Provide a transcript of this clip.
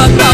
kataku